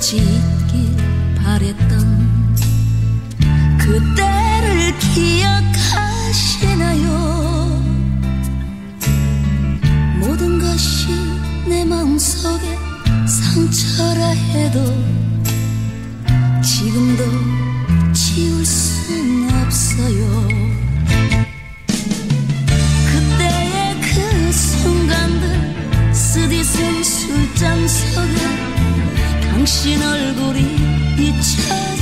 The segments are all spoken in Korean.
짓길 바랬던 그때를 기억하시나요? 모든 것이 내 마음속에 상처라 해도 지금도 지울 순 없어요. 그때의 그 순간들 쓰디쓴 술잔 속에 당신 얼굴이 비춰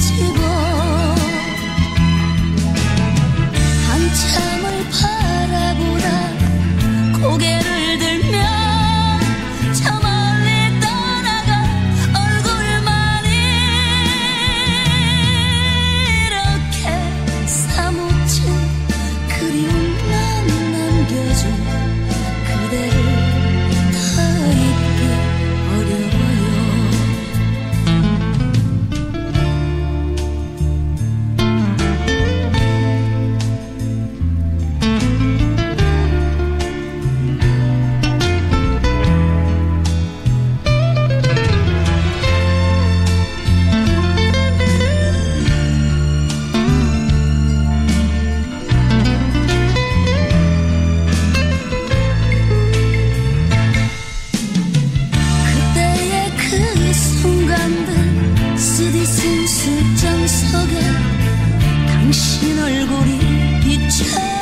당신 얼굴이 비춰지고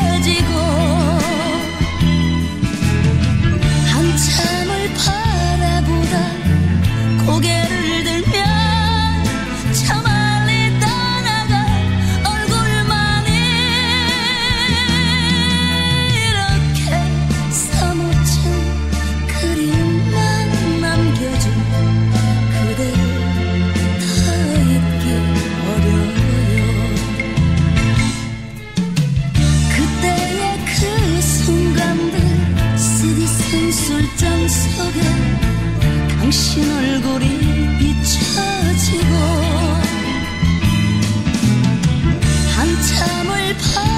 얼굴이 비춰지고 한참을 봐